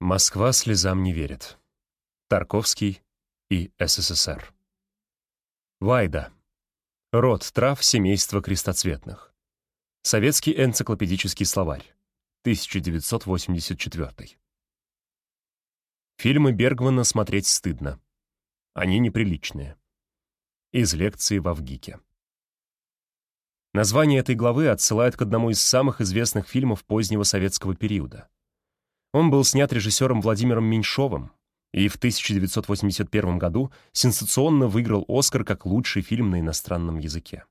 Москва слезам не верит. Тарковский и СССР. Вайда. Род трав семейства крестоцветных. Советский энциклопедический словарь. 1984. Фильмы Бергмана смотреть стыдно. Они неприличные. Из лекции в Авгике. Название этой главы отсылает к одному из самых известных фильмов позднего советского периода. Он был снят режиссером Владимиром Меньшовым и в 1981 году сенсационно выиграл «Оскар» как лучший фильм на иностранном языке.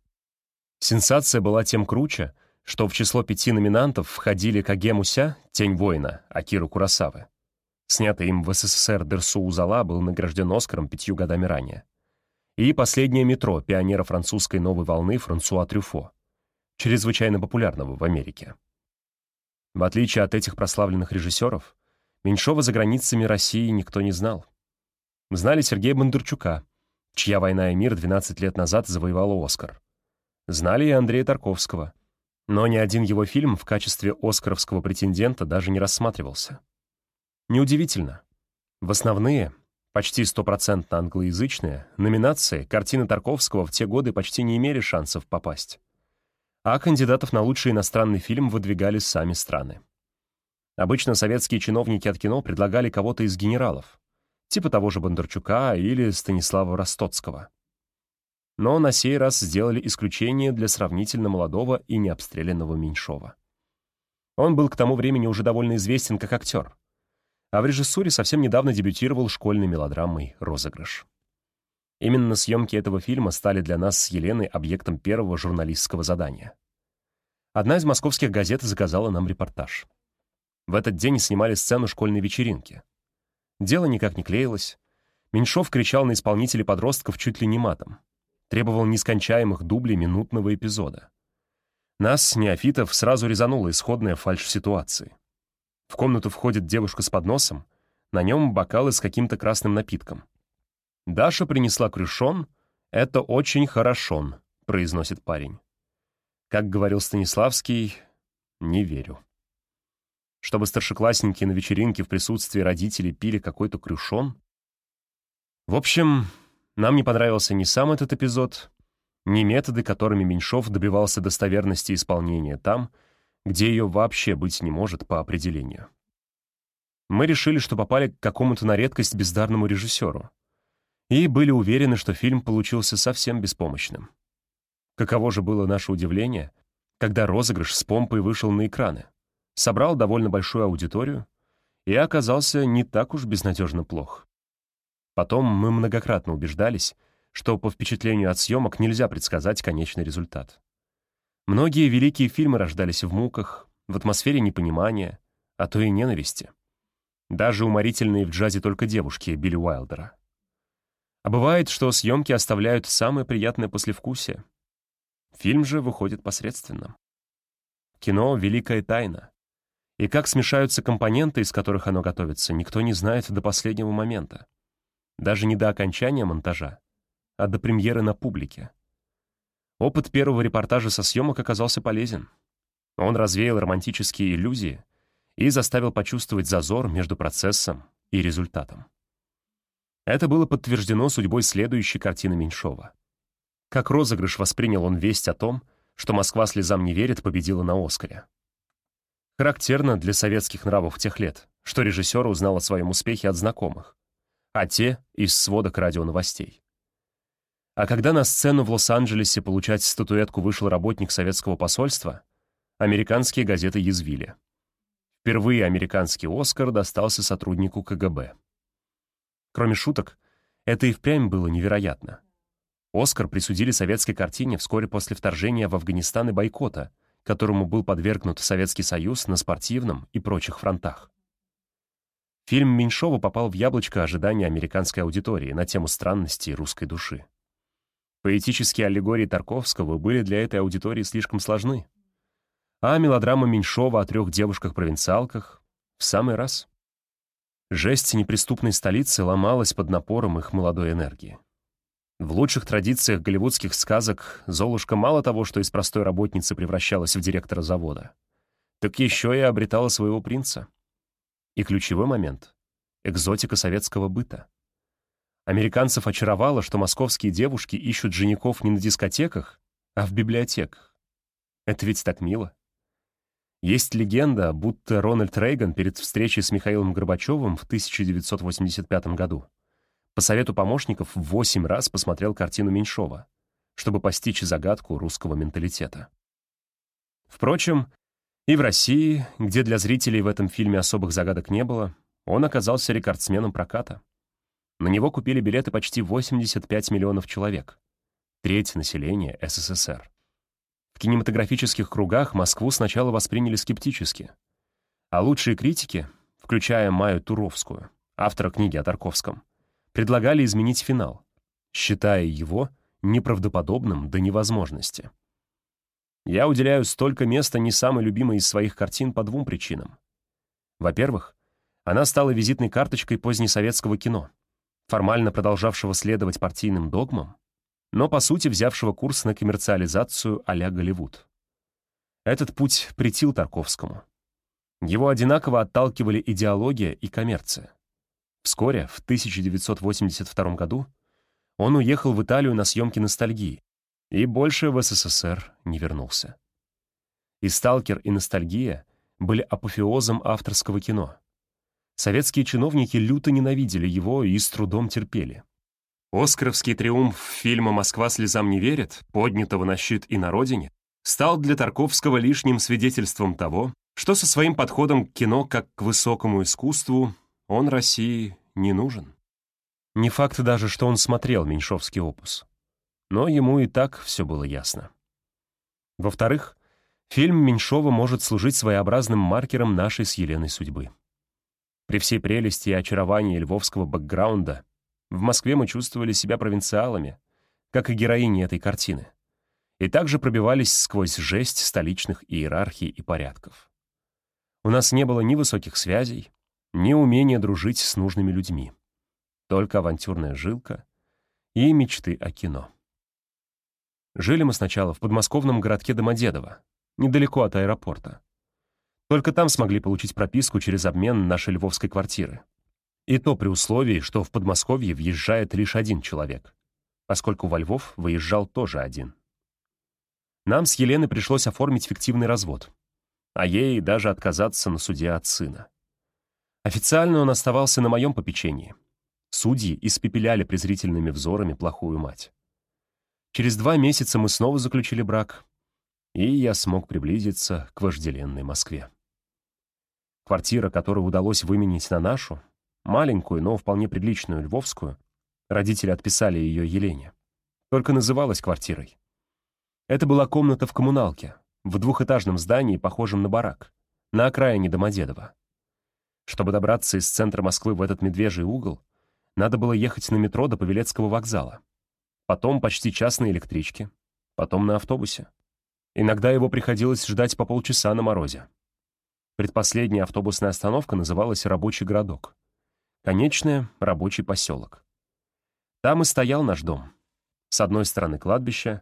Сенсация была тем круче, что в число пяти номинантов входили Каге Муся, «Тень воина» Акиру Курасавы. Снятый им в СССР Дерсу Узала был награжден «Оскаром» пятью годами ранее. И «Последнее метро» пионера французской новой волны Франсуа Трюфо, чрезвычайно популярного в Америке. В отличие от этих прославленных режиссеров, Меньшова за границами России никто не знал. Знали Сергея Бондарчука, чья «Война и мир» 12 лет назад завоевала «Оскар». Знали и Андрея Тарковского, но ни один его фильм в качестве оскаровского претендента даже не рассматривался. Неудивительно. В основные, почти стопроцентно англоязычные, номинации картины Тарковского в те годы почти не имели шансов попасть а кандидатов на лучший иностранный фильм выдвигали сами страны. Обычно советские чиновники от кино предлагали кого-то из генералов, типа того же Бондарчука или Станислава Ростоцкого. Но на сей раз сделали исключение для сравнительно молодого и необстрелянного Меньшова. Он был к тому времени уже довольно известен как актер, а в режиссуре совсем недавно дебютировал школьной мелодрамой «Розыгрыш». Именно съемки этого фильма стали для нас с Еленой объектом первого журналистского задания. Одна из московских газет заказала нам репортаж. В этот день снимали сцену школьной вечеринки. Дело никак не клеилось. Меньшов кричал на исполнителей подростков чуть ли не матом. Требовал нескончаемых дублей минутного эпизода. Нас, неофитов, сразу резанула исходная фальшь ситуации. В комнату входит девушка с подносом, на нем бокалы с каким-то красным напитком — «Даша принесла крюшон. Это очень хорошо», — произносит парень. Как говорил Станиславский, не верю. Чтобы старшеклассники на вечеринке в присутствии родителей пили какой-то крюшон? В общем, нам не понравился ни сам этот эпизод, ни методы, которыми Меньшов добивался достоверности исполнения там, где ее вообще быть не может по определению. Мы решили, что попали к какому-то на редкость бездарному режиссеру — и были уверены, что фильм получился совсем беспомощным. Каково же было наше удивление, когда розыгрыш с помпой вышел на экраны, собрал довольно большую аудиторию и оказался не так уж безнадежно плох. Потом мы многократно убеждались, что по впечатлению от съемок нельзя предсказать конечный результат. Многие великие фильмы рождались в муках, в атмосфере непонимания, а то и ненависти. Даже уморительные в джазе только девушки Билли Уайлдера. А бывает, что съемки оставляют самое приятное послевкусие. Фильм же выходит посредственным. Кино — великая тайна. И как смешаются компоненты, из которых оно готовится, никто не знает до последнего момента. Даже не до окончания монтажа, а до премьеры на публике. Опыт первого репортажа со съемок оказался полезен. Он развеял романтические иллюзии и заставил почувствовать зазор между процессом и результатом. Это было подтверждено судьбой следующей картины Меньшова. Как розыгрыш воспринял он весть о том, что «Москва слезам не верит» победила на «Оскаре». Характерно для советских нравов тех лет, что режиссер узнал о своем успехе от знакомых, а те — из сводок радионовостей. А когда на сцену в Лос-Анджелесе получать статуэтку вышел работник советского посольства, американские газеты язвили. Впервые американский «Оскар» достался сотруднику КГБ. Кроме шуток, это и впрямь было невероятно. «Оскар» присудили советской картине вскоре после вторжения в Афганистан и бойкота, которому был подвергнут Советский Союз на спортивном и прочих фронтах. Фильм Меньшова попал в яблочко ожидания американской аудитории на тему странностей русской души. Поэтические аллегории Тарковского были для этой аудитории слишком сложны. А мелодрама Меньшова о трех девушках-провинциалках — в самый раз. Жесть неприступной столицы ломалась под напором их молодой энергии. В лучших традициях голливудских сказок Золушка мало того, что из простой работницы превращалась в директора завода, так еще и обретала своего принца. И ключевой момент — экзотика советского быта. Американцев очаровало, что московские девушки ищут женихов не на дискотеках, а в библиотеках. Это ведь так мило. Есть легенда, будто Рональд Рейган перед встречей с Михаилом Горбачевым в 1985 году по совету помощников восемь раз посмотрел картину Меньшова, чтобы постичь загадку русского менталитета. Впрочем, и в России, где для зрителей в этом фильме особых загадок не было, он оказался рекордсменом проката. На него купили билеты почти 85 миллионов человек, треть населения СССР. В кинематографических кругах Москву сначала восприняли скептически, а лучшие критики, включая Майю Туровскую, автора книги о Тарковском, предлагали изменить финал, считая его неправдоподобным до невозможности. Я уделяю столько места не самой любимой из своих картин по двум причинам. Во-первых, она стала визитной карточкой позднесоветского кино, формально продолжавшего следовать партийным догмам, но по сути взявшего курс на коммерциализацию а-ля Голливуд. Этот путь претил Тарковскому. Его одинаково отталкивали идеология и коммерция. Вскоре, в 1982 году, он уехал в Италию на съемки ностальгии и больше в СССР не вернулся. И «Сталкер», и «Ностальгия» были апофеозом авторского кино. Советские чиновники люто ненавидели его и с трудом терпели. Оскаровский триумф фильма «Москва слезам не верит», поднятого на щит и на родине, стал для Тарковского лишним свидетельством того, что со своим подходом к кино как к высокому искусству он России не нужен. Не факт даже, что он смотрел меньшовский опус. Но ему и так все было ясно. Во-вторых, фильм Меньшова может служить своеобразным маркером нашей с Еленой судьбы. При всей прелести и очаровании львовского бэкграунда в Москве мы чувствовали себя провинциалами, как и героини этой картины, и также пробивались сквозь жесть столичных иерархий и порядков. У нас не было ни высоких связей, ни умение дружить с нужными людьми. Только авантюрная жилка и мечты о кино. Жили мы сначала в подмосковном городке Домодедово, недалеко от аэропорта. Только там смогли получить прописку через обмен нашей львовской квартиры. И то при условии, что в Подмосковье въезжает лишь один человек, поскольку во Львов выезжал тоже один. Нам с Еленой пришлось оформить фиктивный развод, а ей даже отказаться на суде от сына. Официально он оставался на моем попечении. Судьи испепеляли презрительными взорами плохую мать. Через два месяца мы снова заключили брак, и я смог приблизиться к вожделенной Москве. Квартира, которую удалось выменить на нашу, маленькую, но вполне приличную львовскую, родители отписали ее Елене, только называлась квартирой. Это была комната в коммуналке, в двухэтажном здании, похожем на барак, на окраине Домодедово. Чтобы добраться из центра Москвы в этот медвежий угол, надо было ехать на метро до Павелецкого вокзала. Потом почти час на электричке. Потом на автобусе. Иногда его приходилось ждать по полчаса на морозе. Предпоследняя автобусная остановка называлась «Рабочий городок». Конечная — рабочий поселок. Там и стоял наш дом. С одной стороны кладбище,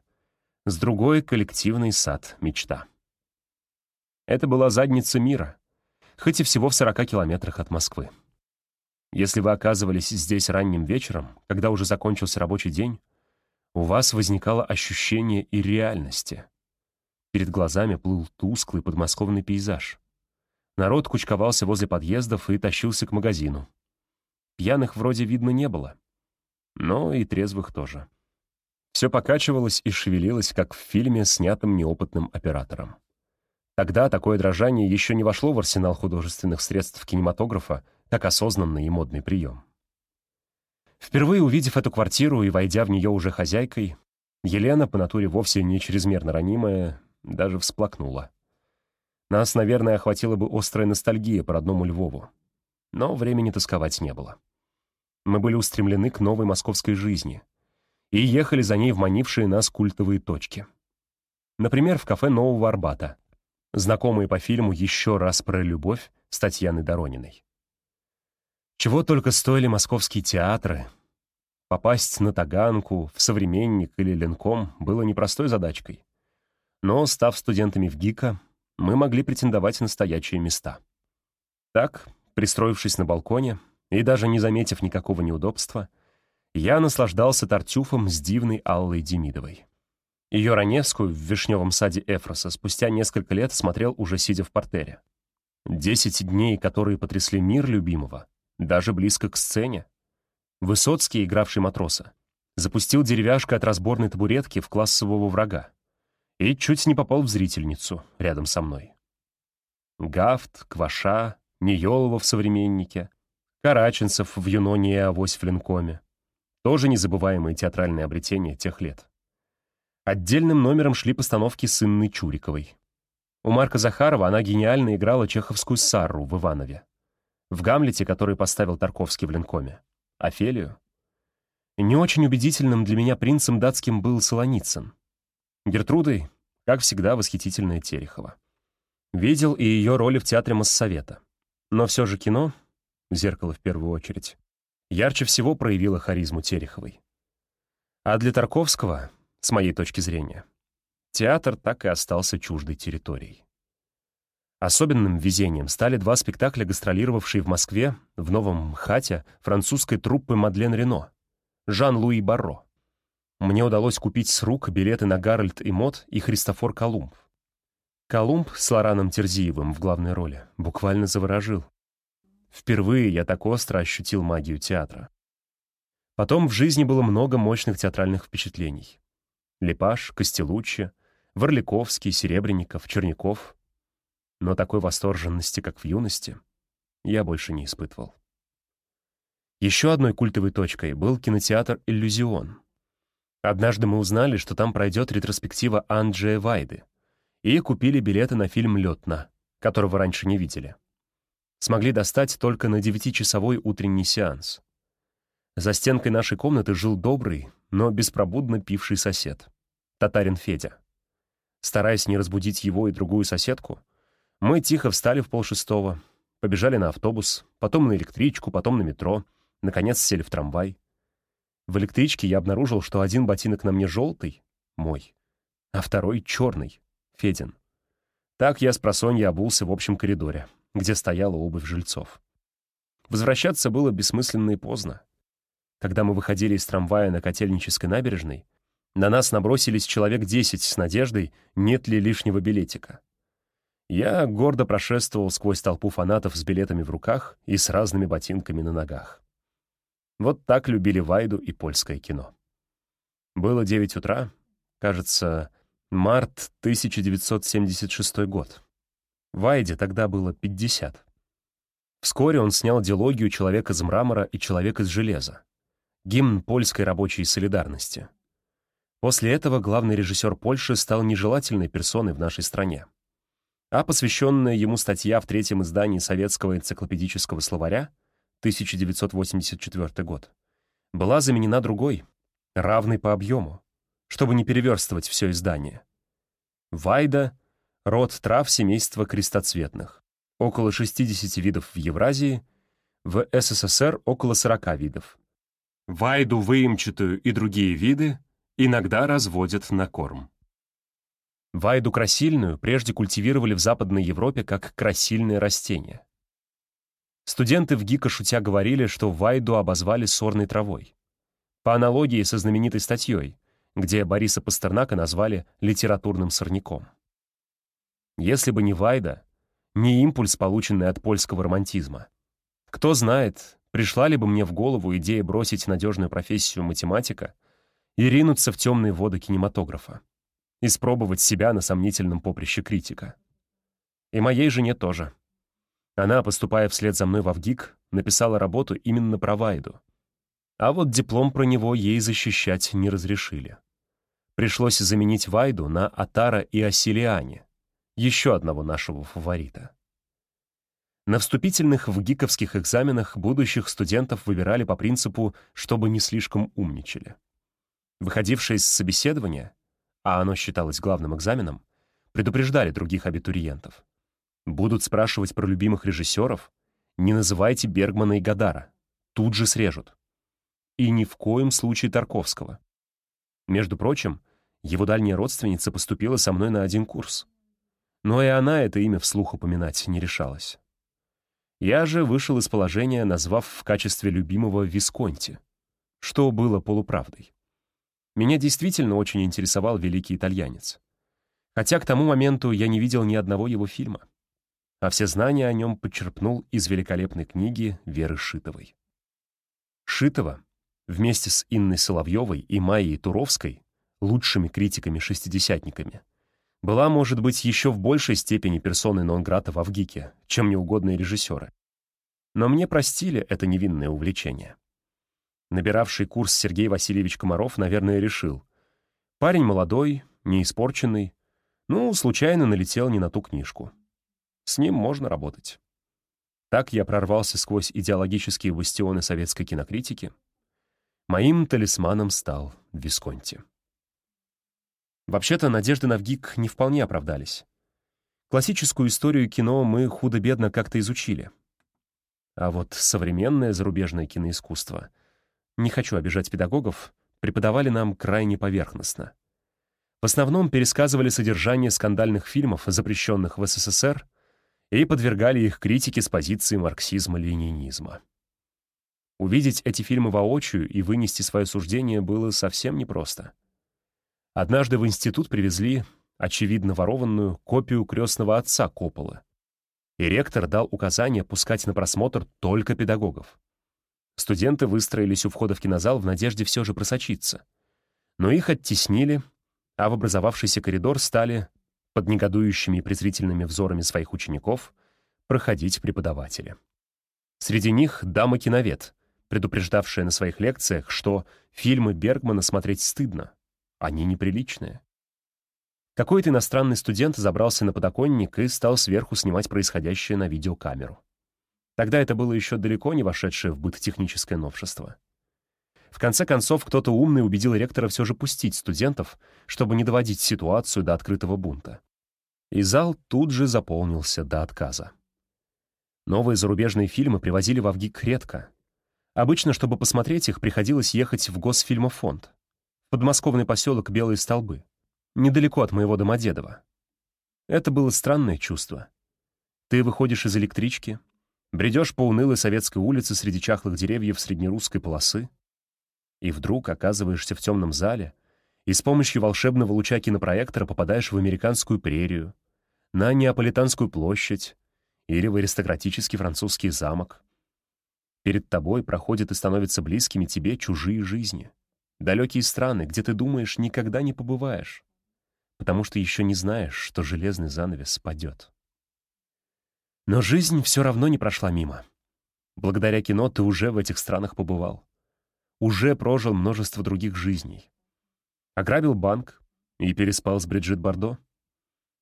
с другой — коллективный сад «Мечта». Это была задница мира — хоть и всего в 40 километрах от Москвы. Если вы оказывались здесь ранним вечером, когда уже закончился рабочий день, у вас возникало ощущение и реальности. Перед глазами плыл тусклый подмосковный пейзаж. Народ кучковался возле подъездов и тащился к магазину. Пьяных вроде видно не было, но и трезвых тоже. Все покачивалось и шевелилось, как в фильме, снятом неопытным оператором. Тогда такое дрожание еще не вошло в арсенал художественных средств кинематографа как осознанный и модный прием. Впервые увидев эту квартиру и войдя в нее уже хозяйкой, Елена, по натуре вовсе не чрезмерно ранимая, даже всплакнула. Нас, наверное, охватила бы острая ностальгия по родному Львову. Но времени тосковать не было. Мы были устремлены к новой московской жизни и ехали за ней в манившие нас культовые точки. Например, в кафе Нового Арбата, знакомые по фильму «Еще раз про любовь» с Татьяной Дорониной. Чего только стоили московские театры. Попасть на Таганку, в «Современник» или «Ленком» было непростой задачкой. Но, став студентами в ГИКа, мы могли претендовать на стоячие места. Так, Пристроившись на балконе и даже не заметив никакого неудобства, я наслаждался тартюфом с дивной Аллой Демидовой. Ее Раневскую в вишневом саде Эфроса спустя несколько лет смотрел уже сидя в портере. Десять дней, которые потрясли мир любимого, даже близко к сцене. Высоцкий, игравший матроса, запустил деревяшкой от разборной табуретки в классового врага и чуть не попал в зрительницу рядом со мной. Гафт, Кваша, Неелова в «Современнике», Караченцев в «Юноне и авось в Линкоме». Тоже незабываемые театральные обретения тех лет. Отдельным номером шли постановки с Инной Чуриковой. У Марка Захарова она гениально играла чеховскую Сарру в «Иванове». В «Гамлете», который поставил Тарковский в Линкоме. Офелию. Не очень убедительным для меня принцем датским был Солоницын. Гертрудой, как всегда, восхитительная Терехова. Видел и ее роли в театре Моссовета. Но все же кино, «Зеркало» в первую очередь, ярче всего проявило харизму Тереховой. А для Тарковского, с моей точки зрения, театр так и остался чуждой территорией. Особенным везением стали два спектакля, гастролировавшие в Москве, в Новом МХАТе, французской труппы Мадлен Рено, Жан-Луи Барро. Мне удалось купить с рук билеты на Гарольд и Мот и Христофор Колумб. Колумб с Лораном Терзиевым в главной роли буквально заворожил. Впервые я так остро ощутил магию театра. Потом в жизни было много мощных театральных впечатлений. Лепаш, Костелуччи, Варликовский, Серебренников, Черняков. Но такой восторженности, как в юности, я больше не испытывал. Еще одной культовой точкой был кинотеатр «Иллюзион». Однажды мы узнали, что там пройдет ретроспектива Анджея Вайды, и купили билеты на фильм «Летна», которого раньше не видели. Смогли достать только на девятичасовой утренний сеанс. За стенкой нашей комнаты жил добрый, но беспробудно пивший сосед татарин Федя. Стараясь не разбудить его и другую соседку, мы тихо встали в полшестого, побежали на автобус, потом на электричку, потом на метро, наконец сели в трамвай. В электричке я обнаружил, что один ботинок на мне желтый — мой, а второй — черный — Федин. Так я с просонья обулся в общем коридоре, где стояла обувь жильцов. Возвращаться было бессмысленно и поздно. Когда мы выходили из трамвая на Котельнической набережной, на нас набросились человек десять с надеждой, нет ли лишнего билетика. Я гордо прошествовал сквозь толпу фанатов с билетами в руках и с разными ботинками на ногах. Вот так любили Вайду и польское кино. Было девять утра, кажется, март 1976 год. Вайде тогда было 50. Вскоре он снял диалогию «Человек из мрамора» и «Человек из железа», гимн польской рабочей солидарности — После этого главный режиссер Польши стал нежелательной персоной в нашей стране. А посвященная ему статья в третьем издании Советского энциклопедического словаря 1984 год была заменена другой, равной по объему, чтобы не переверстывать все издание. Вайда — род трав семейства крестоцветных, около 60 видов в Евразии, в СССР около 40 видов. Вайду выемчатую и другие виды иногда разводят на корм. Вайду красильную прежде культивировали в Западной Европе как красильное растение. Студенты в ГИКа шутя говорили, что вайду обозвали сорной травой. По аналогии со знаменитой статьей, где Бориса Пастернака назвали литературным сорняком. Если бы не Вайда, не импульс, полученный от польского романтизма. Кто знает, пришла ли бы мне в голову идея бросить надежную профессию математика и ринуться в темные воды кинематографа, испробовать себя на сомнительном поприще критика. И моей жене тоже. Она, поступая вслед за мной в Авгик, написала работу именно про Вайду. А вот диплом про него ей защищать не разрешили. Пришлось заменить Вайду на Атара и Асилиане, еще одного нашего фаворита. На вступительных в гиковских экзаменах будущих студентов выбирали по принципу, чтобы не слишком умничали. Выходившие из собеседования, а оно считалось главным экзаменом, предупреждали других абитуриентов. Будут спрашивать про любимых режиссеров, не называйте Бергмана и Гадара, тут же срежут. И ни в коем случае Тарковского. Между прочим, его дальняя родственница поступила со мной на один курс. Но и она это имя вслух упоминать не решалась. Я же вышел из положения, назвав в качестве любимого Висконти, что было полуправдой. Меня действительно очень интересовал великий итальянец. Хотя к тому моменту я не видел ни одного его фильма, а все знания о нем подчерпнул из великолепной книги Веры Шитовой. Шитова вместе с Инной Соловьевой и Майей Туровской, лучшими критиками-шестидесятниками, была, может быть, еще в большей степени персоной Нонграта в Авгике, чем неугодные режиссеры. Но мне простили это невинное увлечение. Набиравший курс Сергей Васильевич Комаров, наверное, решил. Парень молодой, неиспорченный, ну, случайно налетел не на ту книжку. С ним можно работать. Так я прорвался сквозь идеологические бастионы советской кинокритики. Моим талисманом стал Висконти. Вообще-то надежды на ВГИК не вполне оправдались. Классическую историю кино мы худо-бедно как-то изучили. А вот современное зарубежное киноискусство, не хочу обижать педагогов, преподавали нам крайне поверхностно. В основном пересказывали содержание скандальных фильмов, запрещенных в СССР, и подвергали их критике с позиции марксизма-ленинизма. Увидеть эти фильмы воочию и вынести свое суждение было совсем непросто. Однажды в институт привезли, очевидно ворованную, копию крестного отца Копполы. И ректор дал указание пускать на просмотр только педагогов. Студенты выстроились у входа в кинозал в надежде все же просочиться. Но их оттеснили, а в образовавшийся коридор стали, под негодующими и презрительными взорами своих учеников, проходить преподаватели. Среди них дама-киновед, предупреждавшая на своих лекциях, что фильмы Бергмана смотреть стыдно, они неприличные. Какой-то иностранный студент забрался на подоконник и стал сверху снимать происходящее на видеокамеру. Тогда это было еще далеко не вошедшее в быт техническое новшество. В конце концов, кто-то умный убедил ректора все же пустить студентов, чтобы не доводить ситуацию до открытого бунта. И зал тут же заполнился до отказа. Новые зарубежные фильмы привозили в Авгик редко. Обычно, чтобы посмотреть их, приходилось ехать в Госфильмофонд подмосковный поселок Белые Столбы, недалеко от моего Домодедова. Это было странное чувство. Ты выходишь из электрички, бредешь по унылой советской улице среди чахлых деревьев среднерусской полосы, и вдруг оказываешься в темном зале и с помощью волшебного луча кинопроектора попадаешь в американскую прерию, на Неаполитанскую площадь или в аристократический французский замок. Перед тобой проходят и становятся близкими тебе чужие жизни — Далекие страны, где ты думаешь, никогда не побываешь, потому что еще не знаешь, что железный занавес спадет. Но жизнь все равно не прошла мимо. Благодаря кино ты уже в этих странах побывал. Уже прожил множество других жизней. Ограбил банк и переспал с Бриджит Бардо.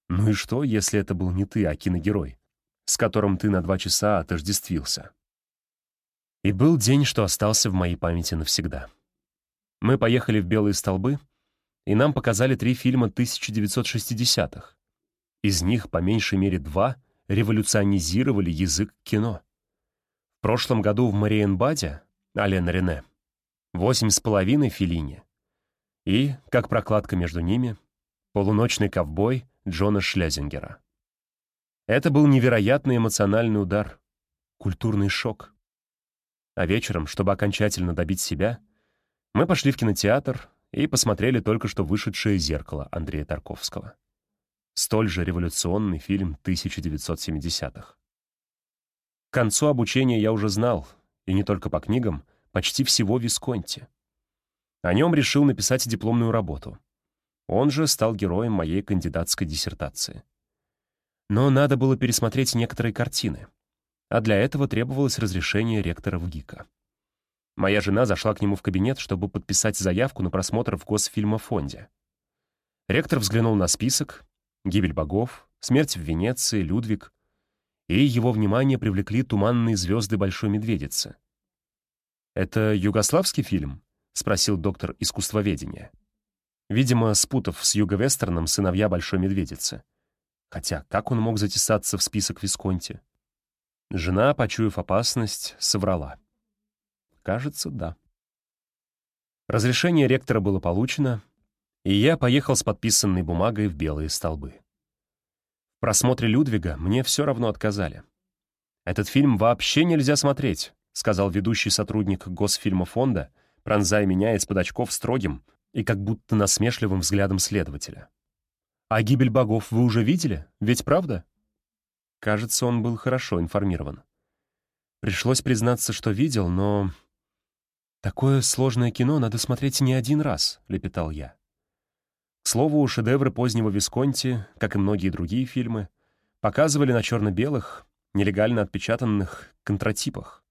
Ну и что, если это был не ты, а киногерой, с которым ты на два часа отождествился? И был день, что остался в моей памяти навсегда. Мы поехали в «Белые столбы», и нам показали три фильма 1960-х. Из них, по меньшей мере два, революционизировали язык кино. В прошлом году в Мариенбаде Ален Рене, «Восемь с половиной» Филини и, как прокладка между ними, «Полуночный ковбой» Джона Шлезингера. Это был невероятный эмоциональный удар, культурный шок. А вечером, чтобы окончательно добить себя — мы пошли в кинотеатр и посмотрели только что вышедшее «Зеркало» Андрея Тарковского. Столь же революционный фильм 1970-х. К концу обучения я уже знал, и не только по книгам, почти всего Висконти. О нем решил написать дипломную работу. Он же стал героем моей кандидатской диссертации. Но надо было пересмотреть некоторые картины, а для этого требовалось разрешение ректора ВГИКа. Моя жена зашла к нему в кабинет, чтобы подписать заявку на просмотр в Госфильмофонде. Ректор взглянул на список «Гибель богов», «Смерть в Венеции», «Людвиг», и его внимание привлекли туманные звезды Большой Медведицы. «Это югославский фильм?» — спросил доктор искусствоведения. Видимо, спутав с юго-вестерном «Сыновья Большой Медведицы». Хотя как он мог затесаться в список Висконти? Жена, почуяв опасность, соврала. Кажется, да. Разрешение ректора было получено, и я поехал с подписанной бумагой в белые столбы. В просмотре Людвига мне все равно отказали. «Этот фильм вообще нельзя смотреть», сказал ведущий сотрудник Госфильма фонда, пронзая меня из-под очков строгим и как будто насмешливым взглядом следователя. «А гибель богов вы уже видели? Ведь правда?» Кажется, он был хорошо информирован. Пришлось признаться, что видел, но... «Такое сложное кино надо смотреть не один раз», — лепетал я. К слову, шедевры позднего Висконти, как и многие другие фильмы, показывали на черно-белых, нелегально отпечатанных контратипах.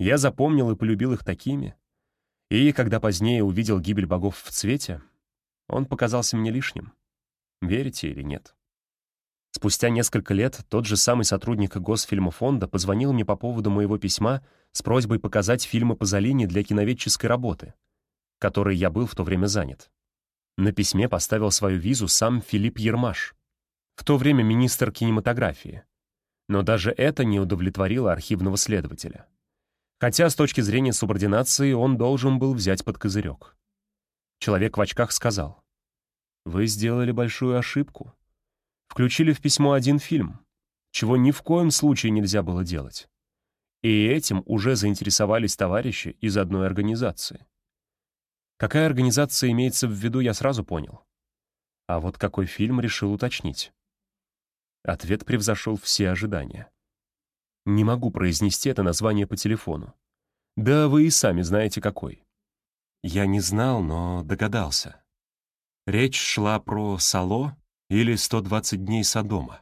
Я запомнил и полюбил их такими, и, когда позднее увидел гибель богов в цвете, он показался мне лишним. Верите или нет? Спустя несколько лет тот же самый сотрудник Госфильмофонда позвонил мне по поводу моего письма с просьбой показать фильмы Пазолини для киноведческой работы, которой я был в то время занят. На письме поставил свою визу сам Филипп Ермаш, в то время министр кинематографии. Но даже это не удовлетворило архивного следователя. Хотя с точки зрения субординации он должен был взять под козырек. Человек в очках сказал, «Вы сделали большую ошибку. Включили в письмо один фильм, чего ни в коем случае нельзя было делать. И этим уже заинтересовались товарищи из одной организации. Какая организация имеется в виду, я сразу понял. А вот какой фильм решил уточнить. Ответ превзошел все ожидания. Не могу произнести это название по телефону. Да вы и сами знаете, какой. Я не знал, но догадался. Речь шла про Сало или «120 дней Содома».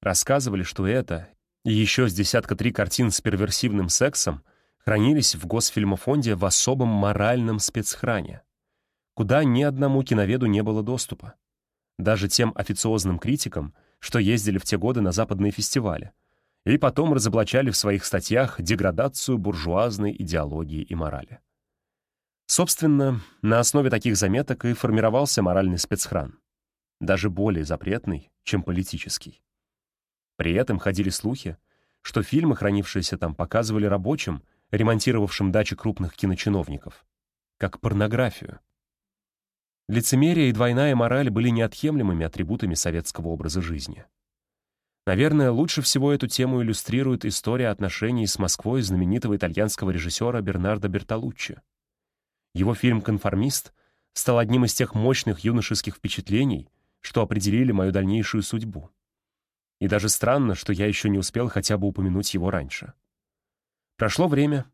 Рассказывали, что это и еще с десятка три картин с перверсивным сексом хранились в Госфильмофонде в особом моральном спецхране, куда ни одному киноведу не было доступа. Даже тем официозным критикам, что ездили в те годы на западные фестивали, и потом разоблачали в своих статьях деградацию буржуазной идеологии и морали. Собственно, на основе таких заметок и формировался моральный спецхран, даже более запретный, чем политический. При этом ходили слухи, что фильмы, хранившиеся там, показывали рабочим, ремонтировавшим дачи крупных киночиновников, как порнографию. Лицемерие и двойная мораль были неотъемлемыми атрибутами советского образа жизни. Наверное, лучше всего эту тему иллюстрирует история отношений с Москвой знаменитого итальянского режиссера Бернардо Бертолуччи. Его фильм «Конформист» стал одним из тех мощных юношеских впечатлений, что определили мою дальнейшую судьбу. И даже странно, что я еще не успел хотя бы упомянуть его раньше. Прошло время.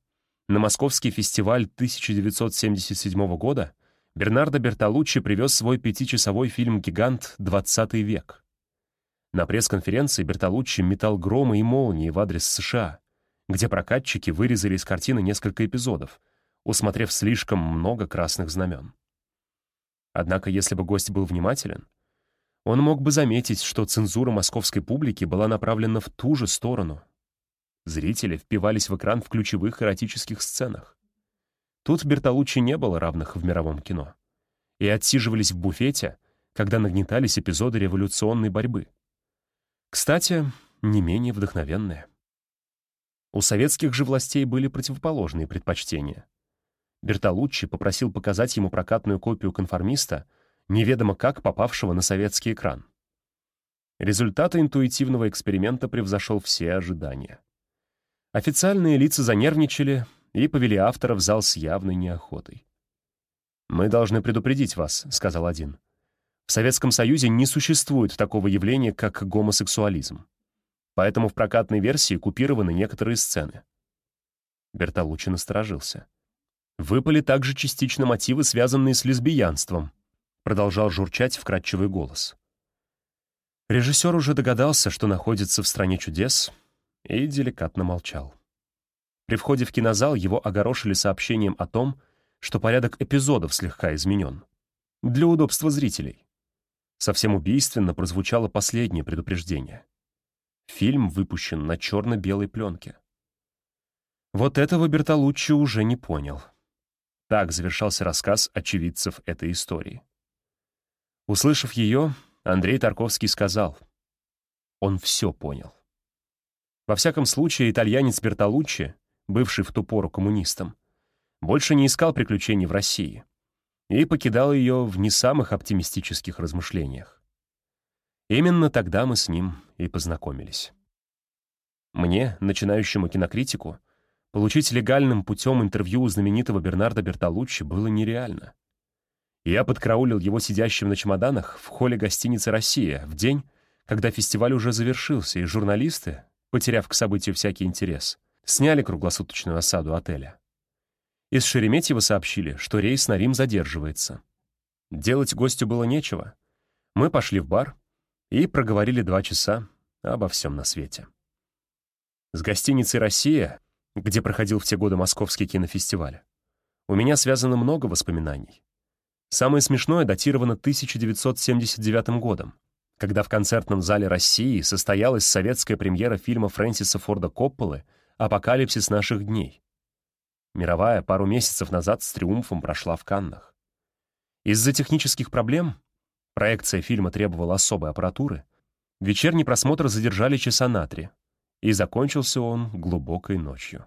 На московский фестиваль 1977 года Бернардо Бертолуччи привез свой пятичасовой фильм «Гигант. 20 век». На пресс-конференции Бертолуччи метал громы и молнии в адрес США, где прокатчики вырезали из картины несколько эпизодов, усмотрев слишком много красных знамен. Однако, если бы гость был внимателен, он мог бы заметить, что цензура московской публики была направлена в ту же сторону, Зрители впивались в экран в ключевых эротических сценах. Тут Бертолуччи не было равных в мировом кино. И отсиживались в буфете, когда нагнетались эпизоды революционной борьбы. Кстати, не менее вдохновенные. У советских же властей были противоположные предпочтения. Бертолуччи попросил показать ему прокатную копию конформиста, неведомо как попавшего на советский экран. Результат интуитивного эксперимента превзошел все ожидания. Официальные лица занервничали и повели автора в зал с явной неохотой. «Мы должны предупредить вас», — сказал один. «В Советском Союзе не существует такого явления, как гомосексуализм. Поэтому в прокатной версии купированы некоторые сцены». Бертолуччи насторожился. «Выпали также частично мотивы, связанные с лесбиянством», — продолжал журчать вкрадчивый голос. Режиссер уже догадался, что находится в «Стране чудес», и деликатно молчал. При входе в кинозал его огорошили сообщением о том, что порядок эпизодов слегка изменен. Для удобства зрителей. Совсем убийственно прозвучало последнее предупреждение. Фильм выпущен на черно-белой пленке. Вот этого Бертолуччи уже не понял. Так завершался рассказ очевидцев этой истории. Услышав ее, Андрей Тарковский сказал, он все понял. Во всяком случае, итальянец Бертолуччи, бывший в ту пору коммунистом, больше не искал приключений в России и покидал ее в не самых оптимистических размышлениях. Именно тогда мы с ним и познакомились. Мне, начинающему кинокритику, получить легальным путем интервью у знаменитого Бернарда Бертолуччи было нереально. Я подкраулил его сидящим на чемоданах в холле гостиницы «Россия» в день, когда фестиваль уже завершился, и журналисты, потеряв к событию всякий интерес, сняли круглосуточную осаду отеля. Из Шереметьево сообщили, что рейс на Рим задерживается. Делать гостю было нечего. Мы пошли в бар и проговорили два часа обо всем на свете. С гостиницей «Россия», где проходил в те годы Московский кинофестиваль, у меня связано много воспоминаний. Самое смешное датировано 1979 годом, когда в концертном зале России состоялась советская премьера фильма Фрэнсиса Форда Копполы «Апокалипсис наших дней». Мировая пару месяцев назад с триумфом прошла в Каннах. Из-за технических проблем проекция фильма требовала особой аппаратуры, вечерний просмотр задержали часа на три, и закончился он глубокой ночью.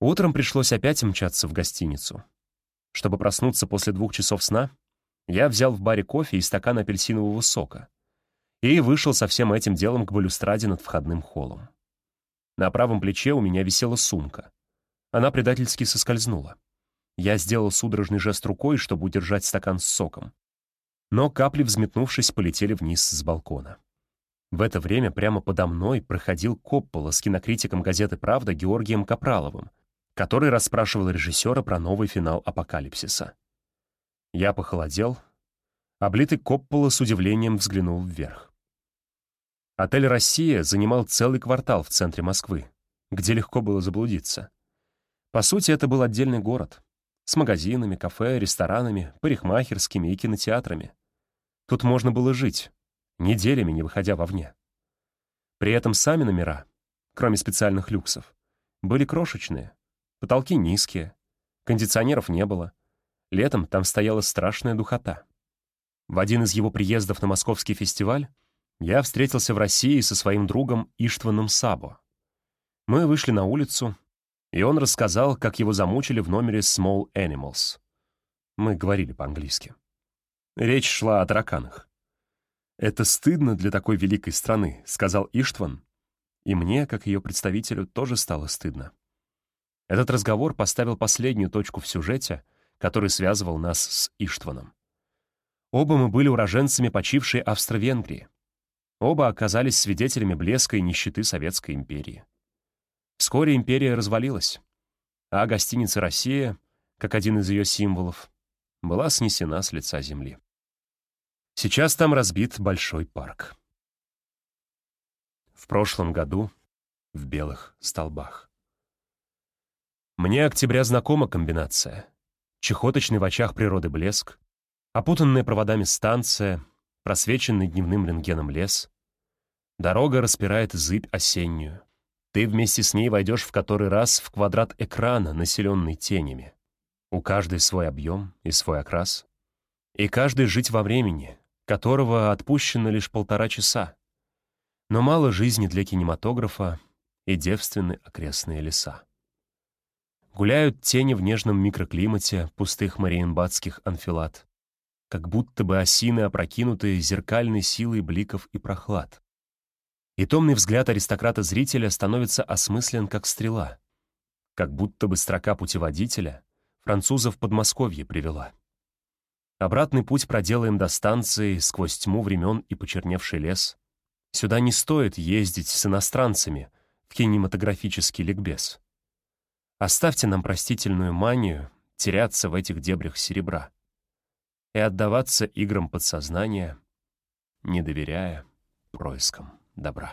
Утром пришлось опять мчаться в гостиницу. Чтобы проснуться после двух часов сна, я взял в баре кофе и стакан апельсинового сока и вышел со всем этим делом к балюстраде над входным холлом. На правом плече у меня висела сумка. Она предательски соскользнула. Я сделал судорожный жест рукой, чтобы удержать стакан с соком. Но капли, взметнувшись, полетели вниз с балкона. В это время прямо подо мной проходил Коппола с кинокритиком газеты «Правда» Георгием Капраловым, который расспрашивал режиссера про новый финал «Апокалипсиса». Я похолодел. Облитый Коппола с удивлением взглянул вверх. Отель «Россия» занимал целый квартал в центре Москвы, где легко было заблудиться. По сути, это был отдельный город с магазинами, кафе, ресторанами, парикмахерскими и кинотеатрами. Тут можно было жить, неделями не выходя вовне. При этом сами номера, кроме специальных люксов, были крошечные, потолки низкие, кондиционеров не было. Летом там стояла страшная духота. В один из его приездов на московский фестиваль я встретился в России со своим другом Иштваном Сабо. Мы вышли на улицу, и он рассказал, как его замучили в номере Small Animals. Мы говорили по-английски. Речь шла о тараканах. «Это стыдно для такой великой страны», — сказал Иштван. И мне, как ее представителю, тоже стало стыдно. Этот разговор поставил последнюю точку в сюжете, который связывал нас с Иштваном. Оба мы были уроженцами почившей Австро-Венгрии. Оба оказались свидетелями блеска и нищеты Советской империи. Вскоре империя развалилась, а гостиница «Россия», как один из ее символов, была снесена с лица земли. Сейчас там разбит большой парк. В прошлом году в белых столбах. Мне октября знакома комбинация. Чехоточный в очах природы блеск, опутанная проводами станция, просвеченный дневным рентгеном лес. Дорога распирает зыбь осеннюю. Ты вместе с ней войдешь в который раз в квадрат экрана, населенный тенями. У каждой свой объем и свой окрас. И каждый жить во времени, которого отпущено лишь полтора часа. Но мало жизни для кинематографа и девственны окрестные леса. Гуляют тени в нежном микроклимате пустых мариенбадских анфилат, как будто бы осины опрокинутые зеркальной силой бликов и прохлад. И томный взгляд аристократа-зрителя становится осмыслен, как стрела, как будто бы строка путеводителя французов Подмосковье привела. Обратный путь проделаем до станции, сквозь тьму времен и почерневший лес. Сюда не стоит ездить с иностранцами в кинематографический ликбез. Оставьте нам простительную манию теряться в этих дебрях серебра и отдаваться играм подсознания, не доверяя проискам добра.